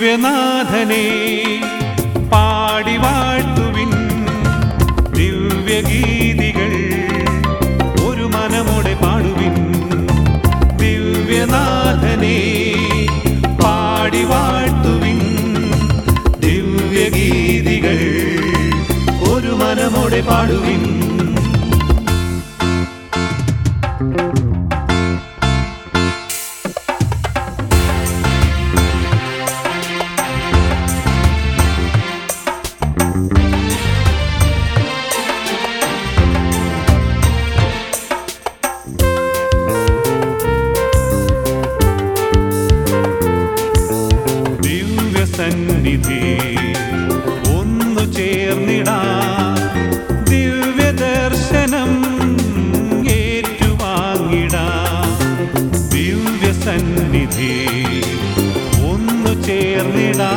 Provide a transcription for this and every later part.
ദിവ്യനാഥനെ പാടി വാഴ്ത്തുവിൻ ദിവ്യഗീതികൾ ഒരു മനമോടെ പാടുവിൻ. ദിവ്യനാഥനെ പാടി വാഴ്ത്തുവിൻ ദിവ്യഗീതികൾ ഒരു മനമോടെ പാടുവിൻ. ദിവ്യസന്നിധി ഒന്നു ചേർന്നിടാ ദിവ്യദർശനം ഏറ്റുവാങ്ങിടാ. ദിവ്യസന്നിധി ഒന്നു ചേർന്നിടാ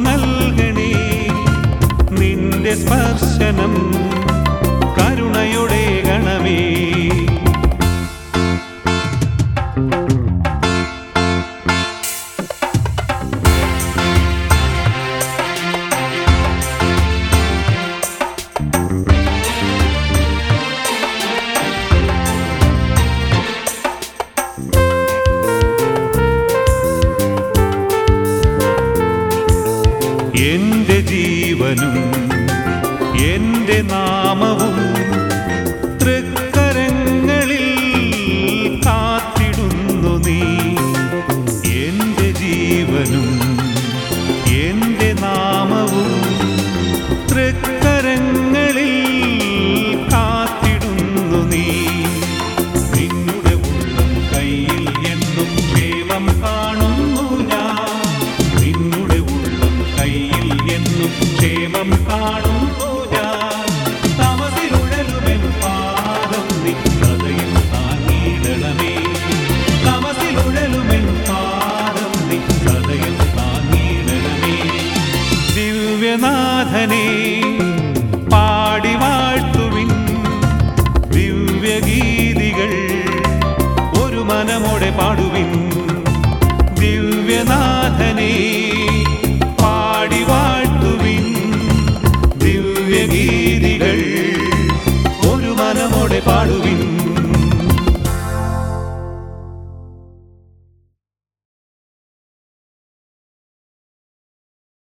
നൽകണേ. നിന്റെ സ്പർശനം എന്റെ ജീവനും എന്റെ നാമവും തൃക്കരങ്ങളിൽ കാത്തിടുന്നു നീ. എന്റെ ജീവനും ദിവ്യനാഥനെ പാടി വാഴ്ത്തുവിൻ ദിവ്യഗീതികൾ ഒരു മനമോടെ പാടുവിൻ ദിവ്യനാഥനെ.